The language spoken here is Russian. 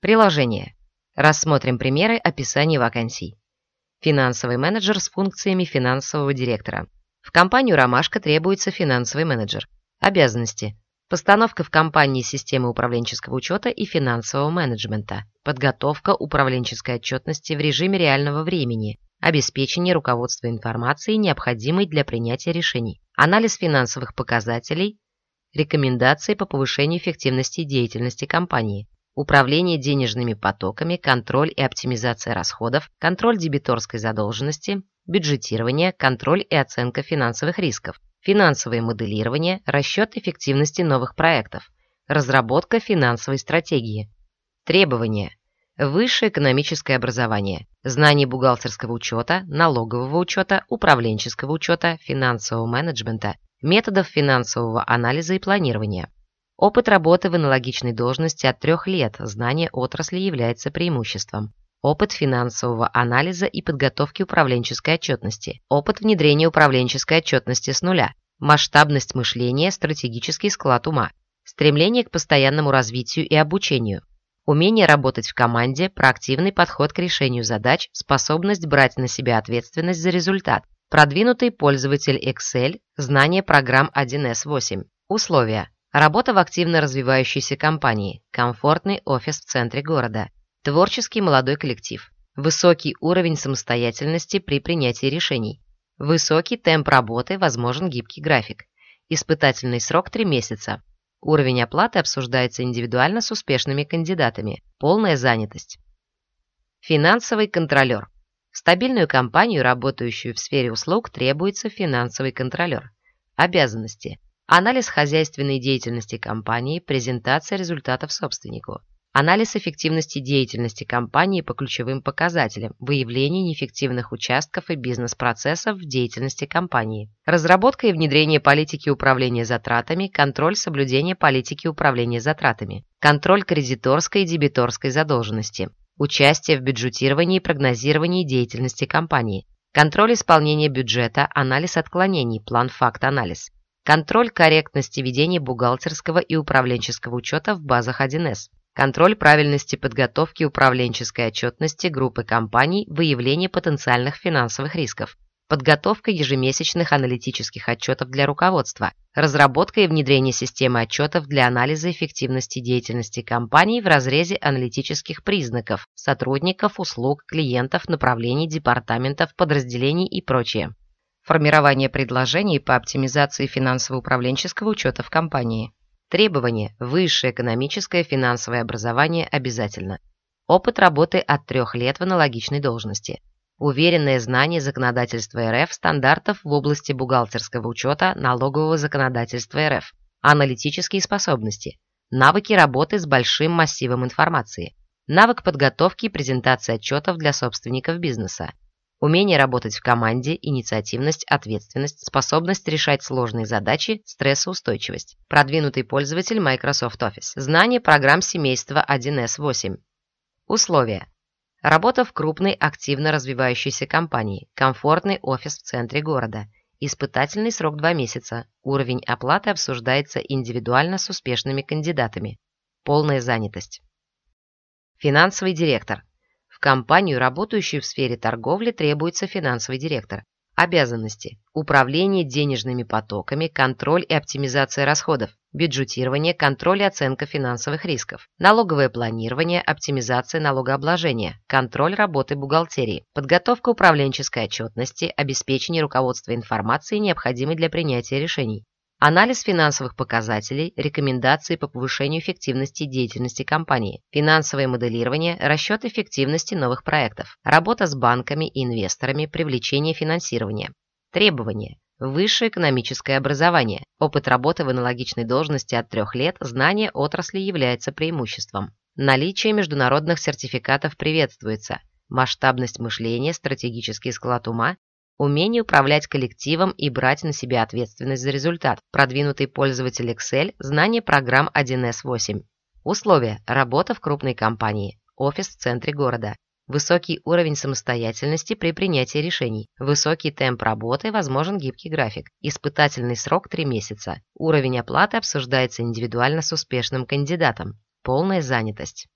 Приложение. Рассмотрим примеры описания вакансий. Финансовый менеджер с функциями финансового директора. В компанию «Ромашка» требуется финансовый менеджер. Обязанности. Постановка в компании системы управленческого учета и финансового менеджмента. Подготовка управленческой отчетности в режиме реального времени. Обеспечение руководства информацией, необходимой для принятия решений. Анализ финансовых показателей. Рекомендации по повышению эффективности деятельности компании управление денежными потоками, контроль и оптимизация расходов, контроль дебиторской задолженности, бюджетирование, контроль и оценка финансовых рисков, финансовое моделирование, расчет эффективности новых проектов, разработка финансовой стратегии. Требования. Высшее экономическое образование, знание бухгалтерского учета, налогового учета, управленческого учета, финансового менеджмента, методов финансового анализа и планирования. Опыт работы в аналогичной должности от трех лет, знание отрасли является преимуществом. Опыт финансового анализа и подготовки управленческой отчетности. Опыт внедрения управленческой отчетности с нуля. Масштабность мышления, стратегический склад ума. Стремление к постоянному развитию и обучению. Умение работать в команде, проактивный подход к решению задач, способность брать на себя ответственность за результат. Продвинутый пользователь Excel, знание программ 1С8. Условия. Работа в активно развивающейся компании, комфортный офис в центре города, творческий молодой коллектив, высокий уровень самостоятельности при принятии решений, высокий темп работы, возможен гибкий график, испытательный срок 3 месяца, уровень оплаты обсуждается индивидуально с успешными кандидатами, полная занятость. Финансовый контролер. В стабильную компанию, работающую в сфере услуг, требуется финансовый контролер. Обязанности – Анализ хозяйственной деятельности компании, презентация результатов собственнику. Анализ эффективности деятельности компании по ключевым показателям, выявление неэффективных участков и бизнес-процессов в деятельности компании. Разработка и внедрение политики управления затратами, контроль соблюдения политики управления затратами. Контроль кредиторской и дебиторской задолженности. Участие в бюджетировании и прогнозировании деятельности компании. Контроль исполнения бюджета, анализ отклонений, план-факт-анализ контроль корректности ведения бухгалтерского и управленческого учета в базах 1С, контроль правильности подготовки управленческой отчетности группы компаний, выявление потенциальных финансовых рисков, подготовка ежемесячных аналитических отчетов для руководства, разработка и внедрение системы отчетов для анализа эффективности деятельности компаний в разрезе аналитических признаков, сотрудников, услуг, клиентов, направлений, департаментов, подразделений и прочее формирование предложений по оптимизации финансово-управленческого учета в компании. Требование – высшее экономическое финансовое образование обязательно. Опыт работы от трех лет в аналогичной должности. Уверенное знание законодательства РФ, стандартов в области бухгалтерского учета, налогового законодательства РФ. Аналитические способности. Навыки работы с большим массивом информации. Навык подготовки и презентации отчетов для собственников бизнеса Умение работать в команде, инициативность, ответственность, способность решать сложные задачи, стрессоустойчивость. Продвинутый пользователь Microsoft Office. Знание программ семейства 1С8. Условия. Работа в крупной, активно развивающейся компании. Комфортный офис в центре города. Испытательный срок 2 месяца. Уровень оплаты обсуждается индивидуально с успешными кандидатами. Полная занятость. Финансовый директор компанию, работающую в сфере торговли, требуется финансовый директор. Обязанности. Управление денежными потоками, контроль и оптимизация расходов, бюджетирование, контроль и оценка финансовых рисков, налоговое планирование, оптимизация налогообложения, контроль работы бухгалтерии, подготовка управленческой отчетности, обеспечение руководства информацией, необходимой для принятия решений, Анализ финансовых показателей, рекомендации по повышению эффективности деятельности компании, финансовое моделирование, расчет эффективности новых проектов, работа с банками и инвесторами, привлечение финансирования. Требования. Высшее экономическое образование. Опыт работы в аналогичной должности от трех лет, знание отрасли является преимуществом. Наличие международных сертификатов приветствуется. Масштабность мышления, стратегический склад ума, Умение управлять коллективом и брать на себя ответственность за результат. Продвинутый пользователь Excel, знание программ 1С8. Условия. Работа в крупной компании. Офис в центре города. Высокий уровень самостоятельности при принятии решений. Высокий темп работы, возможен гибкий график. Испытательный срок 3 месяца. Уровень оплаты обсуждается индивидуально с успешным кандидатом. Полная занятость.